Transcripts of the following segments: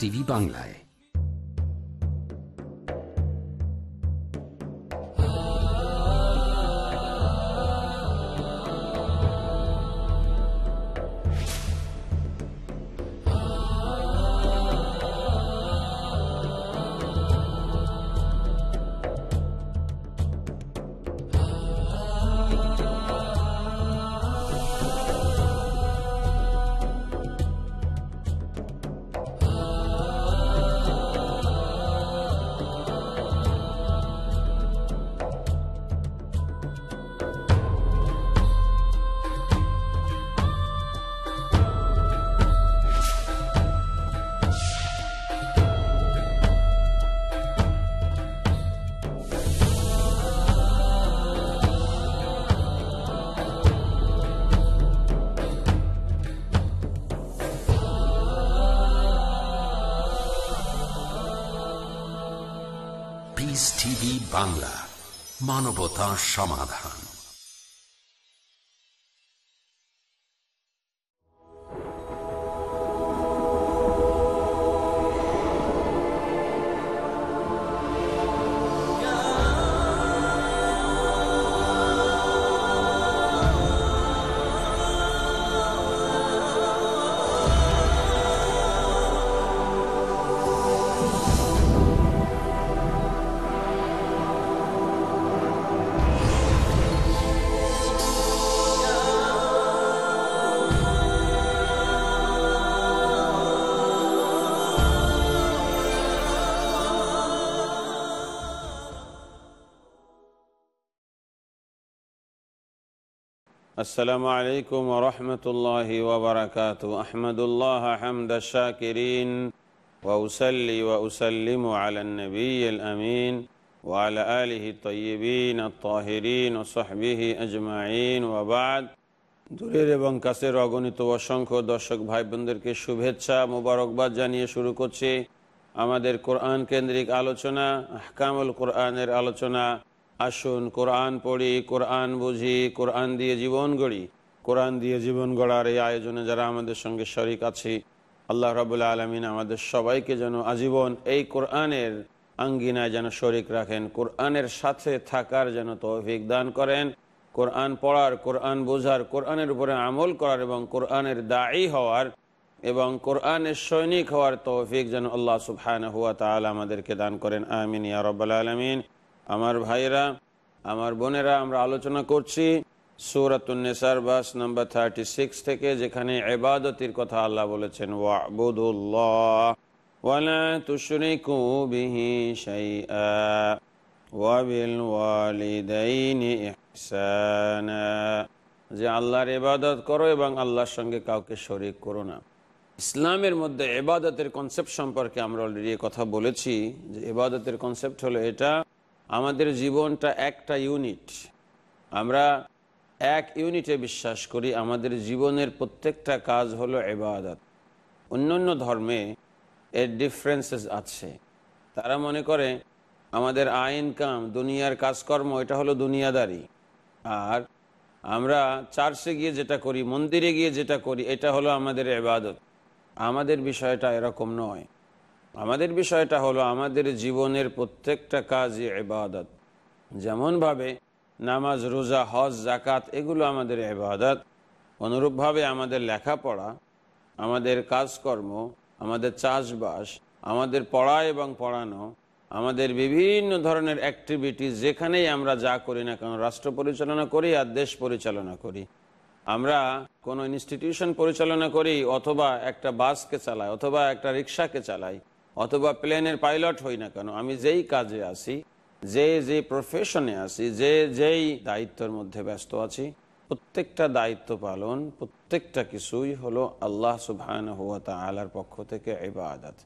TV বাংলায় বাংলা মানবতা সমাধান। السلام عليكم ورحمة الله وبركاته أحمد الله حمد الشاكرين وأسلي وأسلم على النبي الأمين وعلى آله الطيبين الطاهرين وصحبه أجمعين وبعد দূরের এবং কাছের অগণিত অসংখ্য দর্শক ভাই বোনদেরকে শুভেচ্ছা মোবারকবাদ জানিয়ে শুরু করছি আমাদের কোরআন কেন্দ্রিক আলোচনা আহকামুল কোরআনের আলোচনা আসুন কোরআন পড়ি, কোরআন বুঝি, কোরআন দিয়ে জীবন গড়ি। কোরআন দিয়ে জীবন গড়ার এই আয়োজনে যারা আমাদের সঙ্গে শরিক আছি, আল্লাহ রাবুল্লাহ আলমিন আমাদের সবাইকে যেন আজীবন এই কোরআনের আঙ্গিনায় যেন শরিক রাখেন, কোরআনের সাথে থাকার যেন তৌফিক দান করেন। কোরআন পড়ার, কোরআন বোঝার, কোরআনের উপরে আমল করার এবং কোরআনের দায়ী হওয়ার এবং কোরআনের সৈনিক হওয়ার তৌফিক যেন আল্লাহ সুবহান হুয়া তাল আমাদেরকে দান করেন। আমিন ইয়া রব্বাল আলমিন। আমার ভাইরা আমার বোনেরা, আমরা আলোচনা করছি সুরাতুন্নেসার বাস নাম্বার থার্টি সিক্স থেকে, যেখানে এবাদতির কথা আল্লাহ বলেছেন যে আল্লাহর ইবাদত করো এবং আল্লাহর সঙ্গে কাউকে শরিক করো না। ইসলামের মধ্যে এবাদতের কনসেপ্ট সম্পর্কে আমরা অলরেডি কথা বলেছি, যে এবাদতের কনসেপ্ট হলো এটা আমাদের জীবনটা একটা ইউনিট। আমরা এক ইউনিটে বিশ্বাস করি, আমাদের জীবনের প্রত্যেকটা কাজ হলো এবাদত অন্যান্য ধর্মে এর ডিফারেন্সেস আছে। তারা মনে করে, আমাদের আইন কাম, দুনিয়ার কাজকর্ম, এটা হলো দুনিয়াদারি। আর আমরা চার্চে গিয়ে যেটা করি, মন্দিরে গিয়ে যেটা করি, এটা হলো আমাদের এবাদত আমাদের বিষয়টা এরকম নয়। আমাদের বিষয়টা হলো আমাদের জীবনের প্রত্যেকটা কাজই এবাদত যেমনভাবে নামাজ, রোজা, হজ জাকাত এগুলো আমাদের এবাদত অনুরূপভাবে আমাদের লেখাপড়া, আমাদের কাজকর্ম, আমাদের চাষবাস, আমাদের পড়া এবং পড়ানো, আমাদের বিভিন্ন ধরনের অ্যাক্টিভিটি যেখানেই আমরা যা করি না কেন, রাষ্ট্র পরিচালনা করি আর দেশ পরিচালনা করি। আমরা কোনো ইনস্টিটিউশন পরিচালনা করি অথবা একটা বাসকে চালাই, অথবা একটা রিক্সাকে চালাই। অথবা প্লেনের পাইলট হই না কেন, আমি যেই কাজে আছি, যে যে প্রফেশনে আছি, যে যেই দায়িত্বের মধ্যে ব্যস্ত আছি, প্রত্যেকটা দায়িত্ব পালন, প্রত্যেকটা কিছুই হলো আল্লাহ সুবহান হুয়া তালার পক্ষ থেকে ইবাদত।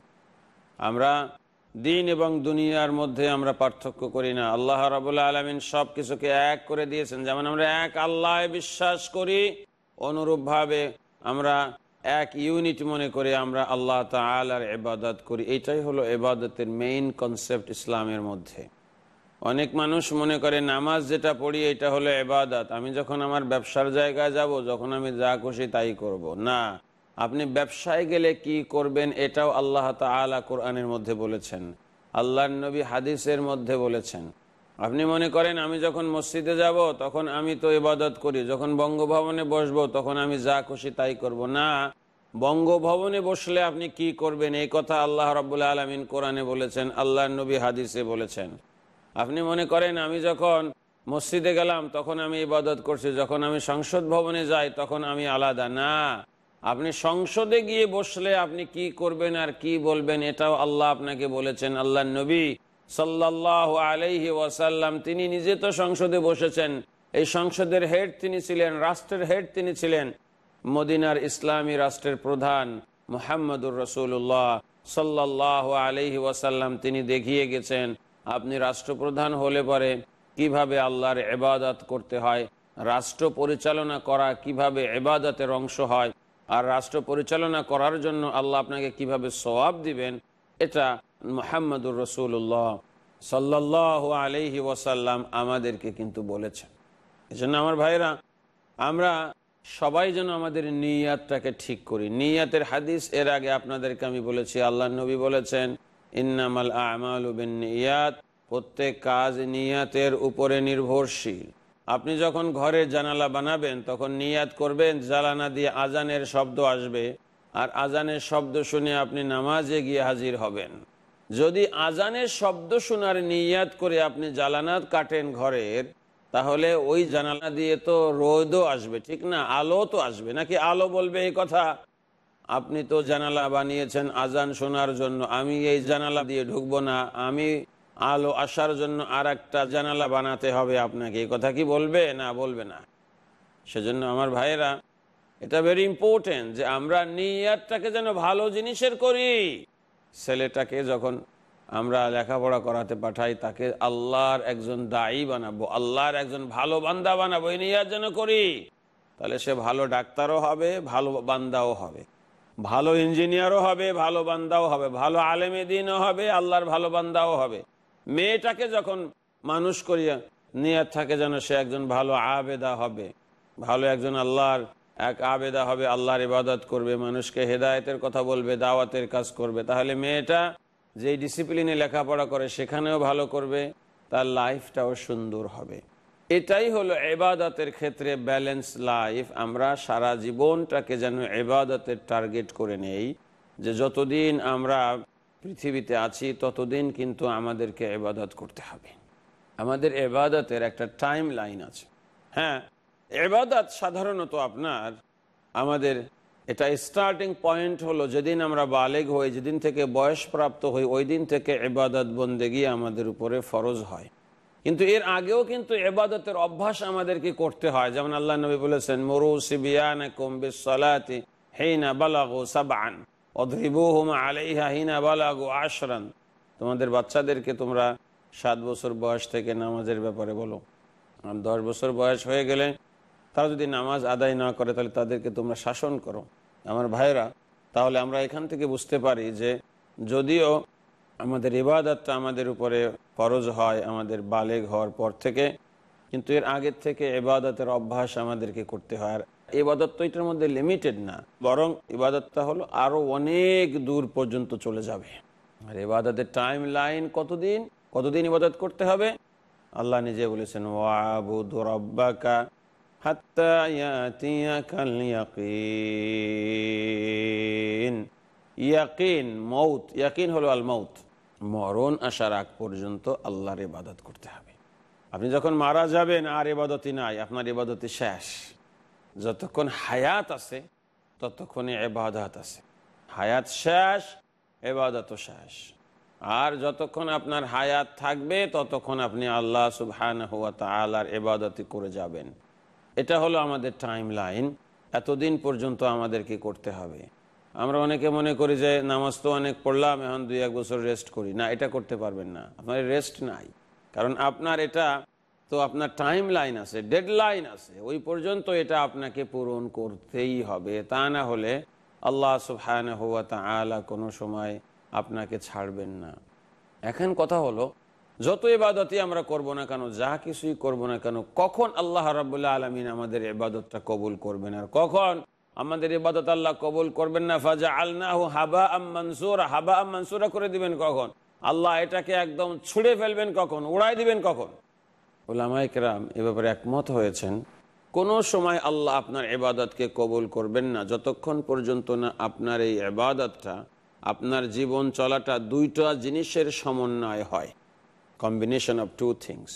আমরা দিন এবং দুনিয়ার মধ্যে আমরা পার্থক্য করি না। আল্লাহ রাবুল্লাহ আলমিন সব কিছুকে এক করে দিয়েছেন। যেমন আমরা এক আল্লাহ বিশ্বাস করি, অনুরূপভাবে আমরা এক ইউনিট মনে করে আমরা আল্লাহ তালার এবাদত করি। এটাই হলো এবাদতের মেইন কনসেপ্ট ইসলামের মধ্যে। অনেক মানুষ মনে করে, নামাজ যেটা পড়ি, এটা হলো এবাদত আমি যখন আমার ব্যবসার জায়গায় যাব, যখন আমি যা খুশি তাই করব। না, আপনি ব্যবসায় গেলে কি করবেন, এটাও আল্লাহ তালা কোরআনের মধ্যে বলেছেন। আল্লাহ নবী হাদিসের মধ্যে বলেছেন। আপনি মনে করেন আমি যখন মসজিদে যাব, তখন আমি তো ইবাদত করি। যখন বঙ্গভবনে বসবো, তখন আমি যা খুশি তাই করব। না, বঙ্গভবনে বসলে আপনি কি করবেন? এই কথা আল্লাহ রবুল্লা আলমিন কোরআনে বলেছেন আল্লাহ নবী হাদিসে বলেছেন। আপনি মনে করেন আমি যখন মসজিদে গেলাম, তখন আমি ইবাদত করছি। যখন আমি সংসদ ভবনে যাই, তখন আমি আলাদা। না, আপনি সংসদে গিয়ে বসলে আপনি কি করবেন আর কি বলবেন, এটাও আল্লাহ আপনাকে বলেছেন। আল্লাহ নবী সাল্লাহ আলাইহি ওয়াসাল্লাম, তিনি নিজে তো সংসদে বসেছেন। এই সংসদের হেড তিনি ছিলেন, রাষ্ট্রের হেড তিনি ছিলেন। মদিনার ইসলামী রাষ্ট্রের প্রধান মোহাম্মদুর রসুল্লাহ সাল্লাহ আলহি ওয়াসাল্লাম, তিনি দেখিয়ে গেছেন, আপনি রাষ্ট্রপ্রধান হলে পরে কীভাবে আল্লাহর এবাদত করতে হয়, রাষ্ট্র পরিচালনা করা কীভাবে এবাদতের অংশ হয়, আর রাষ্ট্র পরিচালনা করার জন্য আল্লাহ আপনাকে কীভাবে সওয়াব দিবেন, এটা মোহাম্মদুর রসুল্লাহ সাল্লাহ আলহি ওয়াসাল্লাম আমাদেরকে কিন্তু বলেছেন। এই জন্য আমার ভাইরা আমরা সবাই যেন আমাদের নিয়াতটাকে ঠিক করি। নিয়াতের হাদিস এর আগে আপনাদেরকে আমি বলেছি আল্লাহ নবী বলেছেন, ইন্নামাল আমাল নিয়াত প্রত্যেক কাজ নিয়াতের উপরে নির্ভরশীল। আপনি যখন ঘরে জানালা বানাবেন, তখন নিয়াত করবেন, জ্বালানা দিয়ে আজানের শব্দ আসবে, আর আজানের শব্দ শুনে আপনি নামাজে গিয়ে হাজির হবেন। যদি আজানের শব্দ শোনার নিয়াত করে আপনি জ্বালানা কাটেন ঘরের, তাহলে ওই জানালা দিয়ে তো রোদও আসবে, ঠিক না? আলো তো আসবে। নাকি আলো বলবে এই কথা? আপনি তো জানালা বানিয়েছেন আজান শোনার জন্য, আমি এই জানালা দিয়ে ঢুকবো না, আমি আলো আসার জন্য আর একটা জানালা বানাতে হবে আপনাকে। এই কথা কি বলবে? না বলবে না। সেজন্য আমার ভাইয়েরা, এটা ভেরি ইম্পর্টেন্ট যে আমরা নিয়াতটাকে যেন ভালো জিনিসের করি। ছেলেটাকে যখন আমরা লেখাপড়া করাতে পাঠাই, তাকে আল্লাহর একজন দায়ী বানাবো, আল্লাহর একজন ভালো বান্দা বানাবো, এই নিয়াত যেন করি। তাহলে সে ভালো ডাক্তারও হবে, ভালো বান্দাও হবে। ভালো ইঞ্জিনিয়ারও হবে, ভালো বান্দাও হবে। ভালো আলেমে দিনও হবে, আল্লাহর ভালো বান্দাও হবে। মেয়েটাকে যখন মানুষ করিয়া নিয়াত থাকে যেন সে একজন ভালো আবেদা হবে, ভালো একজন আল্লাহর এক আবেদা হবে, আল্লাহর ইবাদত করবে, মানুষকে হেদায়তের কথা বলবে, দাওয়াতের কাজ করবে। তাহলে মেয়েটা যে ডিসিপ্লিনে লেখাপড়া করে, সেখানেও ভালো করবে, তার লাইফটাও সুন্দর হবে। এটাই হলো এবাদতের ক্ষেত্রে ব্যালেন্স লাইফ আমরা সারা জীবনটাকে যেন এবাদতের টার্গেট করে নেই, যে যতদিন আমরা পৃথিবীতে আছি, ততদিন কিন্তু আমাদেরকে এবাদত করতে হবে। আমাদের এবাদতের একটা টাইম লাইন আছে। হ্যাঁ এবাদত সাধারণত আপনার, আমাদের এটা স্টার্টিং পয়েন্ট হলো যেদিন আমরা বালেগ হই, যেদিন থেকে বয়স প্রাপ্ত হই, ওই দিন থেকে এবাদত বন্দেগি আমাদের উপরে ফরজ হয়। কিন্তু এর আগেও কিন্তু এবাদতের অভ্যাস আমাদেরকে করতে হয়। যেমন আল্লাহ নবী বলেছেন, মরু সিবিয়ান সাবান আশরান। তোমাদের বাচ্চাদেরকে তোমরা সাত বছর বয়স থেকে নামাজের ব্যাপারে বলো। আর দশ বছর বয়স হয়ে গেলে তারা যদি নামাজ আদায় না করে, তাহলে তাদেরকে তোমরা শাসন করো। আমার ভাইরা তাহলে আমরা এখান থেকে বুঝতে পারি যে যদিও আমাদের ইবাদতটা আমাদের উপরে ফরজ হয়, আমাদের বালেগ হওয়ার পর থেকে, কিন্তু এর আগের থেকে ইবাদতের অভ্যাস আমাদেরকে করতে হয়। আর ইবাদত তো এটার মধ্যে লিমিটেড না, বরং ইবাদতটা হলো আরও অনেক দূর পর্যন্ত চলে যাবে। আর ইবাদতের টাইম লাইন কতদিন? কতদিন ইবাদত করতে হবে? আল্লাহ নিজে বলেছেন ওয়াবুদ রব্বাকা ইয়াকিন মৌত ইয়াকিন হলো আল মৌত মরণ আসার আগ পর্যন্ত আল্লাহর ইবাদত করতে হবে। আপনি যখন মারা যাবেন, আর ইবাদতি নাই, আপনার ইবাদতি শেষ। যতক্ষণ হায়াত আছে, ততক্ষণে এবাদত আছে। হায়াত শেষ এবাদত শেষ। আর যতক্ষণ আপনার হায়াত থাকবে, ততক্ষণ আপনি আল্লাহ সুবহান হুয়া তালার এবাদতি করে যাবেন। এটা হলো আমাদের টাইম লাইন এতদিন পর্যন্ত আমাদেরকে করতে হবে। আমরা অনেকে মনে করি যে নামাজ তো অনেক পড়লাম, এখন দুই এক বছর রেস্ট করি। না, এটা করতে পারবেন না। আপনার রেস্ট নাই। কারণ আপনার এটা, তো আপনার টাইম লাইন আছে ডেড লাইন আছে। ওই পর্যন্ত এটা আপনাকে পূরণ করতেই হবে। তা না হলে আল্লাহ সুবহান হুয়া তালা কোনো সময় আপনাকে ছাড়বেন না। এখন কথা হলো যত এবাদতই আমরা করব না কেন, যা কিছুই করব না কেন, কখন আল্লাহ রাবুল্লাহ আলমিন আমাদের এবাদতটা কবুল করবেন? আর কখন? আমাদের ইবাদত আল্লাহ কবুল করবেন না? ফাজা আলনাহু হাবা মানসুরা। হাবা মানসুরা করে দিবেন কখন? আল্লাহ এটাকে একদম ছুঁড়ে ফেলবেন কখন? উড়াই দিবেন কখন? ওলামাইকরাম এ ব্যাপারে একমত হয়েছেন। কোনো সময় আল্লাহ আপনার এবাদতকে কবুল করবেন না, যতক্ষণ পর্যন্ত না আপনার এই এবাদতটা আপনার জীবন চলাটা দুইটা জিনিসের সমন্বয় হয়। কম্বিনেশন অফ টু থিংস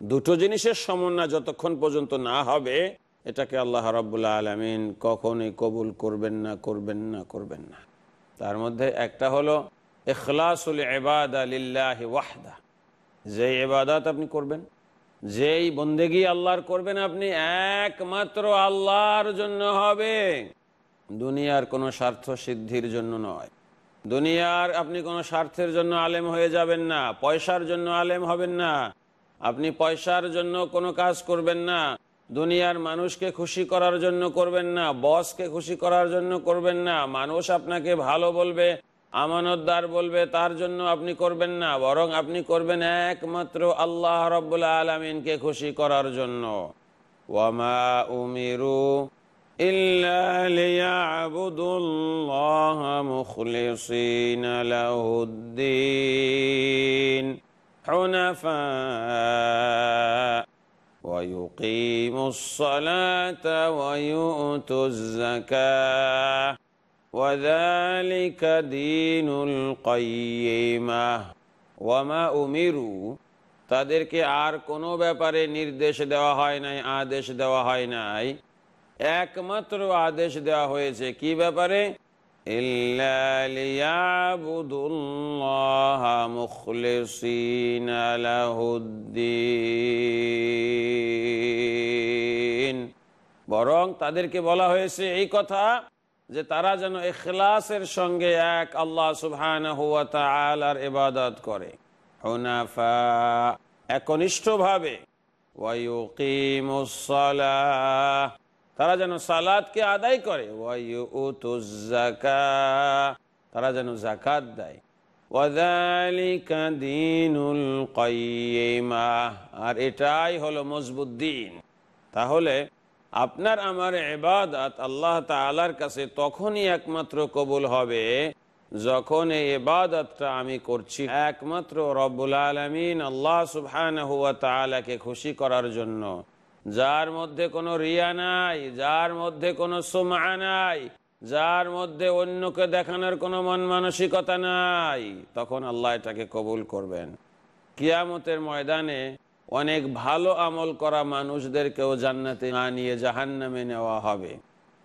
দুটো জিনিসের সমন্বয় যতক্ষণ পর্যন্ত না হবে, এটাকে আল্লাহ রব্বুল্লা আলমিন কখনই কবুল করবেন না করবেন না করবেন না। তার মধ্যে একটা হলো এখলাসুল এবাদ আলিল্লাহ ওয়াহদা। যে এবাদাত আপনি করবেন, যেই বন্দেগি আল্লাহর করবেন আপনি, একমাত্র আল্লাহর জন্য হবে। দুনিয়ার কোনো স্বার্থ সিদ্ধির জন্য নয়। দুনিয়ার আপনি কোনো স্বার্থের জন্য আলেম হয়ে যাবেন না, পয়সার জন্য আলেম হবেন না। আপনি পয়সার জন্য কোনো কাজ করবেন না, দুনিয়ার মানুষকে খুশি করার জন্য করবেন না, বসকে খুশি করার জন্য করবেন না, মানুষ আপনাকে ভালো বলবে, আমানতদার বলবে, তার জন্য আপনি করবেন না, বরং আপনি করবেন একমাত্র আল্লাহ রব্বুল্লা আলমিনকে খুশি করার জন্য। ওয়ামা উমিরু إلا ليعبدوا الله مخلصين له الدين حنفاء ويقيموا الصلاة ويؤتوا الزكاة وذلك دين القيمة وما أمروا তাদেরকে আর কোনো ব্যাপারে নির্দেশ দেওয়া হয় নাই আদেশ দেওয়া হয় নাই একমাত্র আদেশ দেওয়া হয়েছে। কি ব্যাপারে? বরং তাদেরকে বলা হয়েছে এই কথা যে তারা যেন এখলাসের সঙ্গে এক আল্লাহ সুবহান আর ইবাদত করে। একনিষ্ঠ ভাবে তারা যেন সালাদকে আদায় করে। তারা যেন জাকাত দেয়। আর এটাই হলো মজবুত দিন। তাহলে আপনার আমার এবাদাত আল্লাহ তালার কাছে তখনই একমাত্র কবুল হবে যখন এই এবাদতটা আমি করছি। একমাত্র রব্বুল আলমিন আল্লাহ সুবহান হুয়া তালাকে খুশি করার জন্য। যার মধ্যে কোনো রিয়া নাই, যার মধ্যে কোনো সোমা নাই, যার মধ্যে অন্যকে দেখানোর কোনো মন মানসিকতা নাই, তখন আল্লাহ এটাকে কবুল করবেন। কিয়ামতের ময়দানে অনেক ভালো আমল করা মানুষদেরকেও জান্নাতে না নিয়ে জাহান নামে নেওয়া হবে।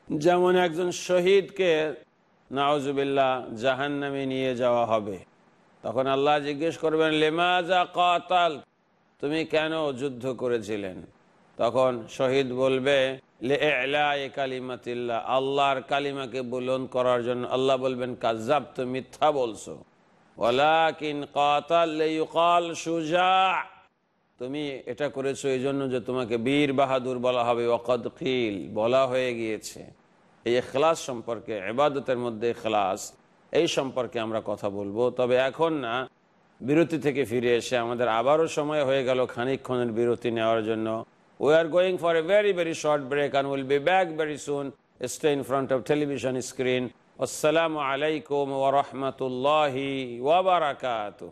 যেমন একজন শহীদকে নাওজুবিল্লাহ জাহান নামে নিয়ে যাওয়া হবে। তখন আল্লাহ জিজ্ঞেস করবেন, লেমাজা কাতাল তুমি কেন যুদ্ধ করেছিলেন? তখন শহীদ বলবে আল্লাহর কালিমাকে বুলন করার জন্য আল্লাহ বলবেন কাজাব তো মিথ্যা বলছো। তুমি এটা করেছ এই জন্য যে তোমাকে বীর বাহাদুর বলা হবে। ওকদ খিল বলা হয়ে গিয়েছে। এই এখলাস সম্পর্কে এবাদতের মধ্যে এখলাস এই সম্পর্কে আমরা কথা বলব। তবে এখন না, বিরতি থেকে ফিরে এসে আমাদের আবারও সময় হয়ে গেল খানিকক্ষণের বিরতি নেওয়ার জন্য। We are going for a very, very short break and we'll be back very soon. Stay in front of television screen. Assalamu alaikum wa rahmatullahi wa barakatuh.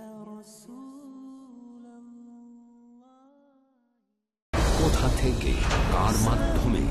উনসত্তর কোথা থেকে কার মাধ্যমে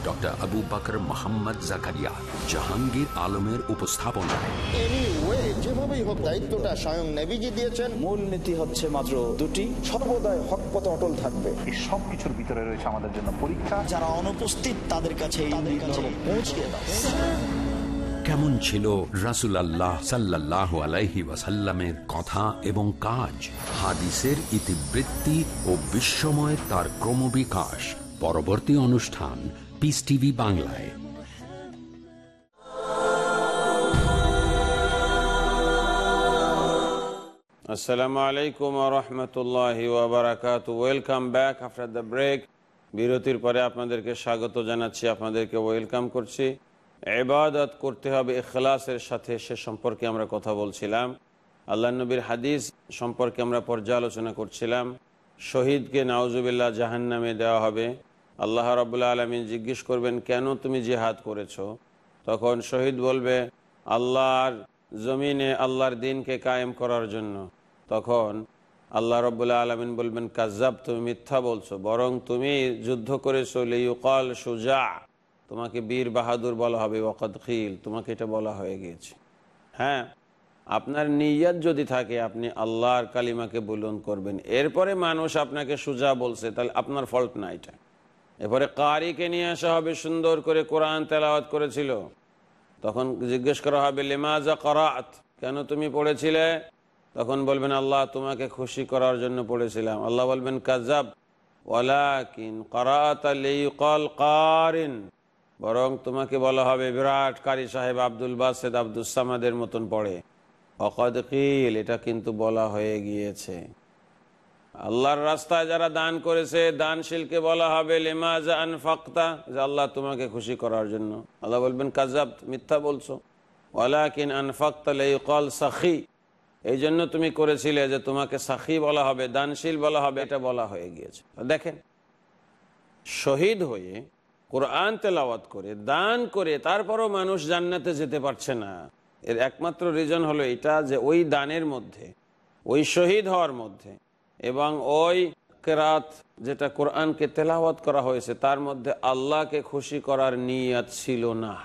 Doctor Abu Bakr Mohammad Zakaria Jahangir আলমের যেভাবেই হোক দায়িত্বটা স্বয়ং নেভিজি দিয়েছেন। মূল নীতি হচ্ছে মাত্র দুটি সর্বদাই হক পথে অটল থাকবে। এই সব কিছুর ভিতরে রয়েছে আমাদের জন্য পরীক্ষা। যারা অনুপস্থিত তাদের কাছে দাও। কেমন ছিল রাসুল আল্লাহ সাল্লাহ আলাইহি ওয়াসাল্লামের কথা এবং কাজ? হাদিসের ইতিবৃত্তি ও বিশ্বময় তার ক্রমবিকাশ। পরবর্তী অনুষ্ঠান পিস টিভি বাংলায় আসসালামু আলাইকুম রহমতুল্লাহ ওবরাকাত welcome back after the break বিরতির পরে আপনাদেরকে স্বাগত জানাচ্ছি, আপনাদেরকে ওয়েলকাম করছি। এবাদত করতে হবে এখলাসের সাথে সে সম্পর্কে আমরা কথা বলছিলাম। আল্লাহ নবীর হাদিস সম্পর্কে আমরা পর্যালোচনা করছিলাম। শহীদকে নাউজুবিল্লাহ জাহান নামে দেওয়া হবে। আল্লাহ রবুল্লা আলমিন জিজ্ঞেস করবেন, কেন তুমি জিহাদ করেছ? তখন শহীদ বলবে, আল্লাহর জমিনে আল্লাহর দিনকে কায়েম করার জন্য। তখন আল্লাহ রব্বুল্লাহ আলমিন বলবেন কাজাব তুমি মিথ্যা বলছো, বরং তুমি যুদ্ধ করেছ লিউকাল সুজা তোমাকে বীর বাহাদুর বলা হবে ওকদ খিল, তোমাকে এটা বলা হয়ে গিয়েছে। হ্যাঁ আপনার নিয়াত যদি থাকে, আপনি আল্লাহর কালিমাকে বুলন করবেন। এরপরে মানুষ আপনাকে সুজা বলছে, তাহলে আপনার ফল্ট না এটা। এরপরে কারিকে নিয়ে আসা হবে, সুন্দর করে কোরআন তেলাওয়াত করেছিল। তখন জিজ্ঞেস করা হবে, লেমাজা করাত? কেন তুমি পড়েছিলে? তখন বলবেন, আল্লাহ তোমাকে খুশি করার জন্য পড়েছিলাম। আল্লাহ বলবেন, কাজাব। করাত কল কারিন। বরং তোমাকে বলা হবে, বিরাট কারি সাহেব আব্দুল বাসেদ আব্দুল সামাদের মতন পড়ে। অকদ কিল, এটা কিন্তু বলা হয়ে গিয়েছে। আল্লাহর রাস্তায় যারা দান করেছে, দানশীলকে বলা হবে, লেমাজা আনফাক্তা, যে আল্লাহ তোমাকে খুশি করার জন্য। আল্লাহ বলবেন, কাজাব, মিথ্যা বলছো। ওয়ালাকিন আনফাক্তা কল সাখি। এই জন্য তুমি করেছিলে যে তোমাকে সাখি বলা হবে, দানশীল বলা হবে, এটা বলা হয়ে গিয়েছে। দেখেন, শহীদ হয়ে কোরআন তেলাওয়াত করে, দান করে, তারপরও মানুষ জান্নাতে যেতে পারছে না। এর একমাত্র রিজন হলো এটা যে ওই দানের মধ্যে, ওই শহীদ হওয়ার মধ্যে এবং ওই কেরাত যেটা কোরআনকে তেলাওয়াত করা হয়েছে, তার মধ্যে আল্লাহকে খুশি করার নিয়াত ছিল না।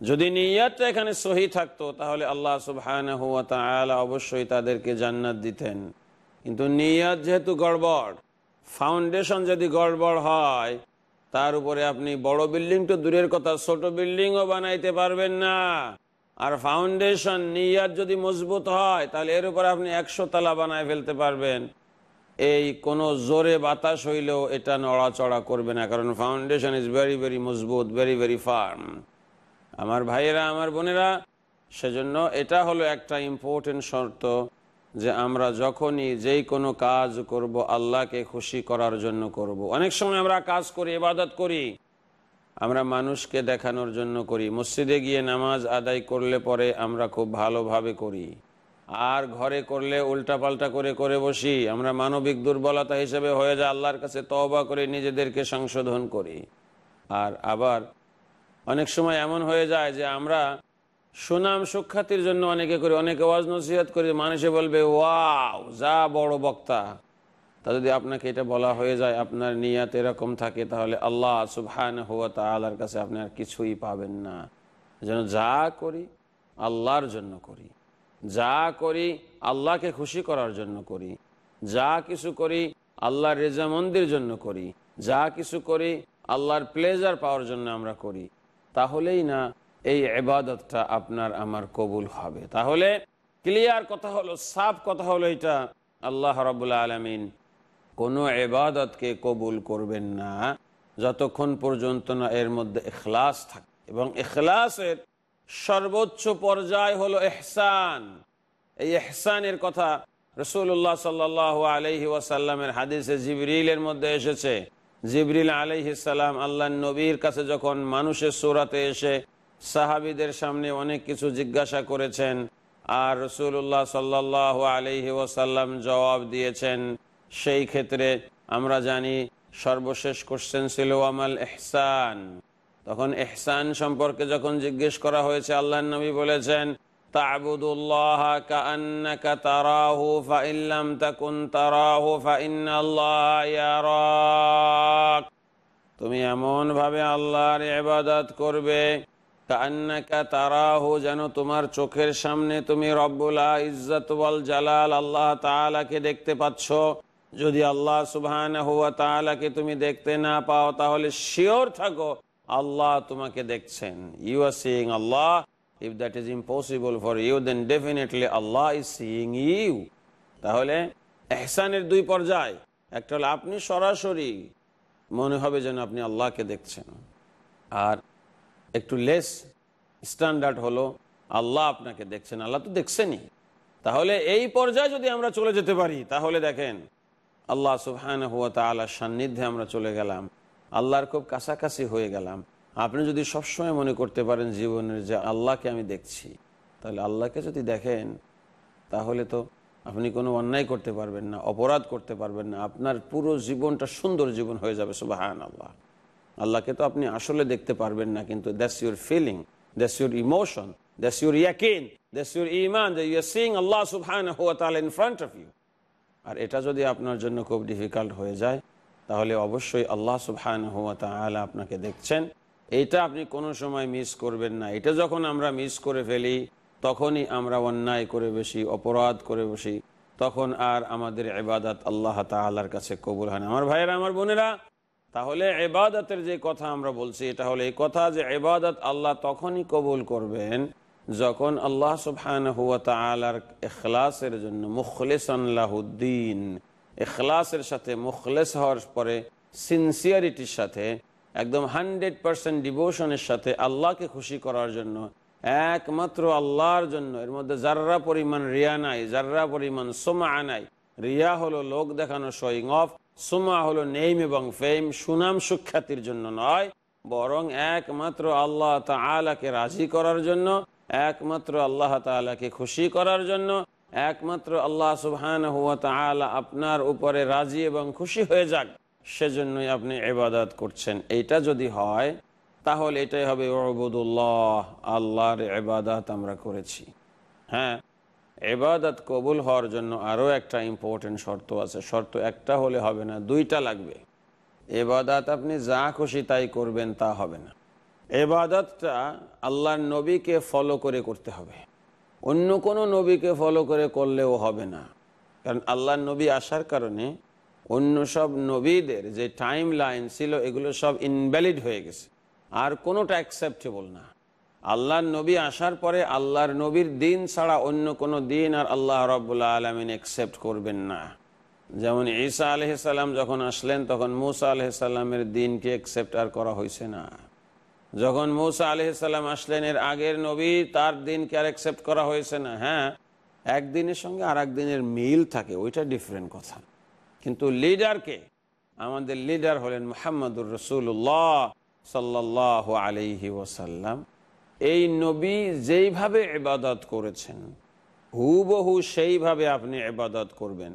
যদি নিয়াতটা এখানে সহি থাকতো, তাহলে আল্লাহ সুবহান অবশ্যই তাদেরকে জান্নাত দিতেন। কিন্তু নিয়াত যেহেতু গড়বড়, ফাউন্ডেশন যদি গড়বড় হয়, তার উপরে আপনি বড় বিল্ডিং তো দূরের কথা, ছোট বিল্ডিংও বানাইতে পারবেন না। আর ফাউন্ডেশন নিয়াত যদি মজবুত হয়, তাহলে এর উপর আপনি একশো তালা বানায় ফেলতে পারবেন এই কোনো জোরে বাতাস হইলেও এটা নড়াচড়া করবে না, কারণ ফাউন্ডেশন ইজ ভেরি ভেরি মজবুত ভেরি ভেরি ফার্ম আমার ভাইয়েরা, আমার বোনেরা, সেজন্য এটা হলো একটা ইম্পর্টেন্ট শর্ত যে আমরা যখনই যেই কোনো কাজ করব, আল্লাহকে খুশি করার জন্য করব। অনেক সময় আমরা কাজ করি, ইবাদত করি আমরা মানুষকে দেখানোর জন্য করি। মসজিদে গিয়ে নামাজ আদায় করলে পরে আমরা খুব ভালোভাবে করি। আর ঘরে করলে উল্টাপাল্টা করে করে বসি। আমরা মানবিক দুর্বলতা হিসেবে হয়ে যা আল্লাহর কাছে তওবা করে নিজেদেরকে সংশোধন করি। আর আবার অনেক সময় এমন হয়ে যায় যে আমরা সুনাম সুখ্যাতির জন্য অনেকে করি, অনেকে ওয়াজ নসিহত করি, মানুষে বলবে, ওয়াও, যা বড় বক্তা। তা যদি আপনাকে এটা বলা হয়ে যায়, আপনার নিয়াত এরকম থাকে, তাহলে আল্লাহ সুবহান হুয়া তালার কাছে আপনি আর কিছুই পাবেন না। যেন যা করি, আল্লাহর জন্য করি। যা করি, আল্লাহকে খুশি করার জন্য করি। যা কিছু করি, আল্লাহর রেজামন্দির জন্য করি। যা কিছু করি, আল্লাহর প্লেজার পাওয়ার জন্য আমরা করি। তাহলেই না, এই এবাদতটা আপনার আমার কবুল হবে। তাহলে ক্লিয়ার কথা হলো, সাফ কথা হলো এটা। আল্লাহ রবুল্লা আলমিন কোনো এবাদতকে কবুল করবেন না যতক্ষণ পর্যন্ত না এর মধ্যে এখলাস থাকে। এবং এখলাসের সর্বোচ্চ পর্যায় হলো এহসান এই এহসানের কথা রসুল্লাহ সাল্লাহ আলহি ওয়াসাল্লামের হাদিসে জিবরিলের মধ্যে এসেছে। জিবরিল আলহিসাল্লাম আল্লাহ নবীর কাছে যখন মানুষের সুরাতে এসে সাহাবিদের সামনে অনেক কিছু জিজ্ঞাসা করেছেন, আর রসুল্লাহ সাল্লাহ আলহি ওয়াসাল্লাম জবাব দিয়েছেন সেই ক্ষেত্রে আমরা জানি সর্বশেষ কোশ্চেন ছিল আমাল এহসান তখন এহসান সম্পর্কে যখন জিজ্ঞেস করা হয়েছে আল্লাহ নবী বলেছেন তুমি এমন ভাবে আল্লাহর ইবাদত করবে কান্নাকা তারাহু, যেন তোমার চোখের সামনে তুমি রব্বুল্লাহ ইজ্জত জালাল আল্লাহ তাআলাকে দেখতে পাচ্ছ। যদি আল্লাহ সুবহান হুয়া তাআলাকে তুমি দেখতে না পাও, তাহলে শিওর থাকো, আল্লাহ তোমাকে দেখছেন। You are seeing Allah if that is impossible for you then definitely Allah is seeing you তাহলে এহসানের দুই পর্যায়, একটা হলো আপনি সরাসরি মনে হবে যেন আপনি আল্লাহকে দেখছেন। আর একটু লেস স্ট্যান্ডার্ড হলো, আল্লাহ আপনাকে দেখছেন, আল্লাহ তো দেখছেনই। তাহলে এই পর্যায়ে যদি আমরা চলে যেতে পারি, তাহলে দেখেন আল্লাহ সুবহান হুয়া তালার সান্নিধ্যে আমরা চলে গেলাম। আল্লাহর খুব কাছাকাছি হয়ে গেলাম। আপনি যদি সবসময় মনে করতে পারেন জীবনের যে আল্লাহকে আমি দেখছি, তাহলে আল্লাহকে যদি দেখেন, তাহলে তো আপনি কোনো অন্যায় করতে পারবেন না, অপরাধ করতে পারবেন না। আপনার পুরো জীবনটা সুন্দর জীবন হয়ে যাবে সুবাহান আল্লাহ আল্লাহকে তো আপনি আসলে দেখতে পারবেন না, কিন্তু that's your feeling that's your emotion that's your ইয়াকিন that's your Iman the you are seeing Allah সুবহান হুয়া তাআলা ইন ফ্রন্ট অফ ইউ আর এটা যদি আপনার জন্য খুব ডিফিকাল্ট হয়ে যায়, তাহলে অবশ্যই আল্লাহ সুবহান হুয়া তাআলা আপনাকে দেখছেন। এটা আপনি কোনো সময় মিস করবেন না। এটা যখন আমরা মিস করে ফেলি, তখনই আমরা অন্যায় করে বসি, অপরাধ করে বসি, তখন আর আমাদের এবাদত আল্লাহ তাল্লার কাছে কবুল হয় না। আমার ভাইয়েরা, আমার বোনেরা, তাহলে এবাদতের যে কথা আমরা বলছি, এটা হলো এই কথা যে এবাদত আল্লাহ তখনই কবুল করবেন যখন আল্লাহ সুবহান হুয়া তালার এখলাসের জন্য মুখলেস আল্লাহুদ্দিন এখলাসের সাথে মুখলেস হওয়ার পরে সিনসিয়ারিটির সাথে, একদম হান্ড্রেড পার্সেন্ট ডিভোশনের সাথে আল্লাহকে খুশি করার জন্য, একমাত্র আল্লাহর জন্য, এর মধ্যে যার্রা পরিমাণ রিয়া নাই, যার্রা পরিমাণ সোমা নাই, রিয়া হলো লোক দেখানো শোয়িং অফ সোমা হলো নেইম এবং ফেম সুনাম সুখ্যাতির জন্য নয়, বরং একমাত্র আল্লাহ তা তালাকে রাজি করার জন্য একমাত্র আল্লাহ তালাকে খুশি করার জন্য, একমাত্র আল্লাহ সুবহান হুয়া তালা আপনার উপরে রাজি এবং খুশি হয়ে যাক, সেজন্যই আপনি এবাদত করছেন। এইটা যদি হয়, তাহলে এটাই হবে ওবুদুল্লাহ আল্লাহর এবাদাত আমরা করেছি। হ্যাঁ এবাদত কবুল হওয়ার জন্য আরও একটা ইম্পর্টেন্ট শর্ত আছে। শর্ত একটা হলে হবে না, দুইটা লাগবে। এবাদাত আপনি যা খুশি তাই করবেন, তা হবে না। এবাদতটা আল্লাহর নবীকে ফলো করে করতে হবে। অন্য কোনো নবীকে ফলো করে করলেও হবে না। কারণ আল্লাহর নবী আসার কারণে অন্য সব নবীদের যে টাইম লাইন ছিল, এগুলো সব ইনভ্যালিড হয়ে গেছে। আর কোনোটা অ্যাকসেপ্টেবল না। আল্লাহর নবী আসার পরে আল্লাহর নবীর দিন ছাড়া অন্য কোনো দিন আর আল্লাহ রব্বুল্লা আলমিন অ্যাকসেপ্ট করবেন না। যেমন ঈসা আলহিসাল্লাম যখন আসলেন, তখন মুসা আলহিসাল্লামের দিনকে অ্যাকসেপ্ট আর করা হয়েছে না। যখন মৌসা আলহিসাল্লাম আসলেন, এর আগের নবী তার দিনকে আর অ্যাকসেপ্ট করা হয়েছে না। হ্যাঁ একদিনের সঙ্গে আর দিনের মিল থাকে, ওইটা ডিফারেন্ট কথা। কিন্তু লিডারকে আমাদের লিডার হলেন মোহাম্মদুর রসুল্লাহ সাল্লাহ আলহি ওসাল্লাম এই নবী যেইভাবে এবাদত করেছেন, হুবহু সেইভাবে আপনি এবাদত করবেন।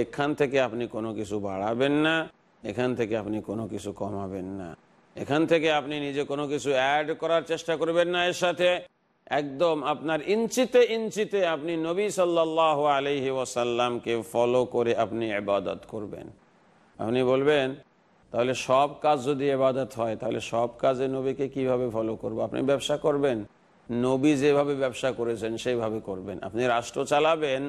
এখান থেকে আপনি কোনো কিছু বাড়াবেন না, এখান থেকে আপনি কোনো কিছু কমাবেন না। এখান থেকে আপনি নিজে কোনো কিছু অ্যাড করার চেষ্টা করবেন না। এর সাথে একদম আপনার ইঞ্চিতে ইঞ্চিতে আপনি নবী সাল্লাহ আলহি ওসাল্লামকে ফলো করে আপনি এবাদত করবেন। আপনি বলবেন, তাহলে সব কাজ যদি এবাদত হয়, তাহলে সব কাজে নবীকে কীভাবে ফলো করব? আপনি ব্যবসা করবেন। নবী যেভাবে ব্যবসা করেছেন, সেইভাবে করবেন। আপনি রাষ্ট্র চালাবেন,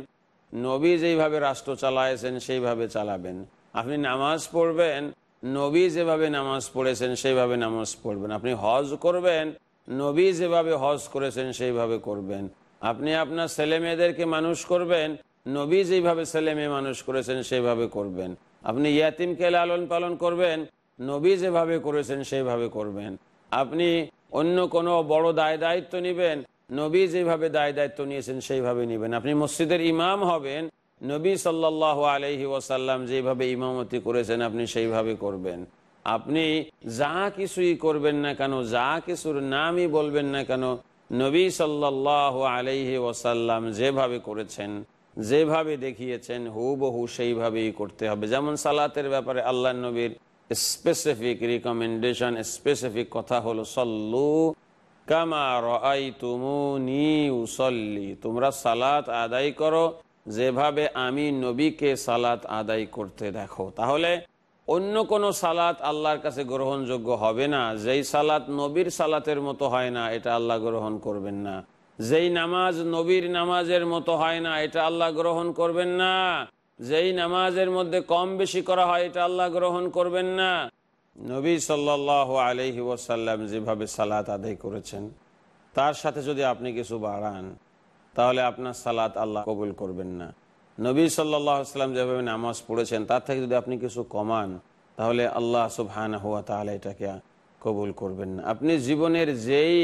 নবী যেইভাবে রাষ্ট্র চালাইছেন সেইভাবে চালাবেন। আপনি নামাজ পড়বেন নবী যেভাবে নামাজ পড়েছেন, সেইভাবে নামাজ পড়বেন। আপনি হজ করবেন, নবী যেভাবে হজ করেছেন, সেইভাবে করবেন। আপনি আপনার ছেলে মেয়েদেরকে মানুষ করবেন, নবী যেভাবে ছেলে মেয়ে মানুষ করেছেন, সেইভাবে করবেন। আপনি ইয়াতিমকে লালন পালন করবেন, নবী যেভাবে করেছেন, সেইভাবে করবেন। আপনি অন্য কোনো বড় দায় দায়িত্ব নেবেন, নবী যেভাবে দায় দায়িত্ব নিয়েছেন, সেইভাবে নেবেন। আপনি মসজিদের ইমাম হবেন নবী সাল্লাহ আলহি ওয়াসাল্লাম যেভাবে ইমামতি করেছেন, আপনি সেইভাবে করবেন। আপনি যা কিছুই করবেন না কেন, যা কিছুর নামই বলবেন না কেন, নবী সাল্লাহ আলহি ওয়াসাল্লাম যেভাবে করেছেন, যেভাবে দেখিয়েছেন, হুবহু সেইভাবেই করতে হবে। যেমন সালাতের ব্যাপারে আল্লাহ নবীর স্পেসিফিক রিকমেন্ডেশন স্পেসিফিক কথা হলো, সল্লু কামার তোমরা সালাত আদায় করো যেভাবে আমি নবীকে সালাত আদায় করতে দেখো, তাহলে অন্য কোন সালাত আল্লাহর কাছে গ্রহণযোগ্য হবে না। যেই সালাত নবীর সালাতের মতো হয় না, এটা আল্লাহ গ্রহণ করবেন না। যেই নামাজ নবীর নামাজের মতো হয় না, এটা আল্লাহ গ্রহণ করবেন না। যেই নামাজের মধ্যে কম বেশি করা হয়, এটা আল্লাহ গ্রহণ করবেন না। নবী সাল্লাহ আলহি ওসাল্লাম যেভাবে সালাত আদায় করেছেন, তার সাথে যদি আপনি কিছু বাড়ান তাহলে আপনার সালাত আল্লাহ কবুল করবেন না। নবী সাল্লাম যেভাবে নামাজ পড়েছেন, তার থেকে যদি আপনি কিছু কমান, তাহলে আল্লাহ সুবহান হুয়া তাহলে এটাকে কবুল করবেন না। আপনি জীবনের যেই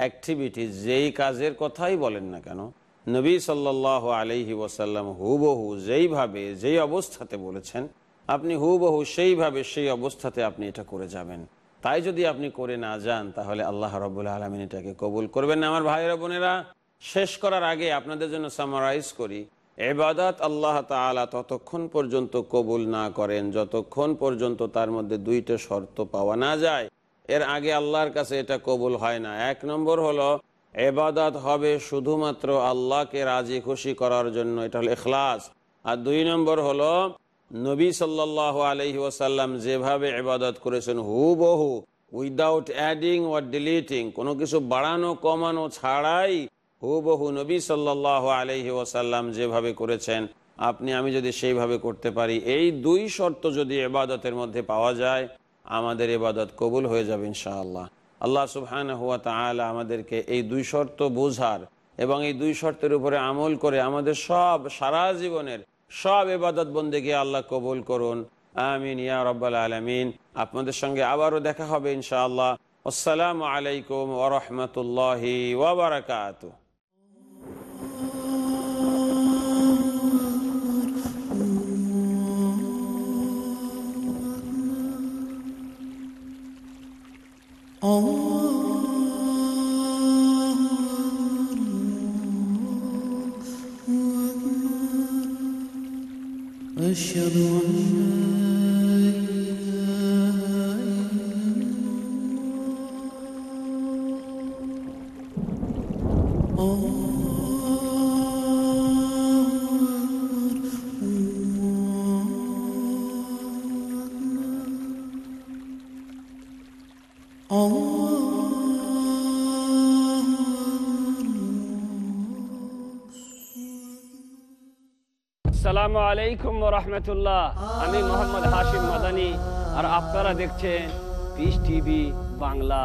অ্যাক্টিভিটি যেই কাজের কথাই বলেন না কেন, নবী সাল্লাহ আলহি ওসাল্লাম হুবহু যেইভাবে, যেই অবস্থাতে বলেছেন, আপনি হুবহু সেইভাবে সেই অবস্থাতে আপনি এটা করে যাবেন। তাই যদি আপনি করে না যান, তাহলে আল্লাহ রবুল্লা আলমিন এটাকে কবুল করবেন না। আমার ভাইয়েরা, বোনেরা শেষ করার আগে আপনাদের জন্য সামারাইজ করি। এবাদাত আল্লাহ তালা ততক্ষণ পর্যন্ত কবুল না করেন, যতক্ষণ পর্যন্ত তার মধ্যে দুইটা শর্ত পাওয়া না যায়। এর আগে আল্লাহর কাছে এটা কবুল হয় না। এক নম্বর হলো এবাদাত হবে শুধুমাত্র আল্লাহকে রাজি খুশি করার জন্য, এটা হলো এখলাস আর দুই নম্বর হলো, নবী সাল্লাহ আলহি ওয়াসাল্লাম যেভাবে এবাদত করেছেন হু বহু উইদাউট অ্যাডিং ওয়ার ডিলিটিং কোনো কিছু বাড়ানো, কমানো ছাড়াই হু বহু নবী সাল্লাহ আলহি ওয়াসাল্লাম যেভাবে করেছেন, আপনি, আমি যদি সেইভাবে করতে পারি, এই দুই শর্ত যদি এবাদতের মধ্যে পাওয়া যায়, আমাদের এবাদত কবুল হয়ে যাবে ইনশাআল্লাহ। আল্লাহ সুবহান হুয়া তালা আমাদেরকে এই দুই শর্ত বোঝার এবং এই দুই শর্তের উপরে আমল করে আমাদের সব, সারা জীবনের সব এবাদত বন্দেকে আল্লাহ কবুল করুন। আমিন, ইয়া রব্বাল আলমিন। আপনাদের সঙ্গে আবারও দেখা হবে ইনশাআল্লাহ। আসসালামু আলাইকুম ওরহমতুল্লাহি ওবরাকাত আসসালামু আলাইকুম রহমতুল্লাহ আমি মোহাম্মদ হাশিম মাদানি আর আপনারা দেখছেন Peace TV Bangla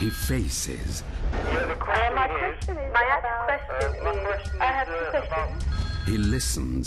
He faces, my question is, my question is, I have two questions. he listens,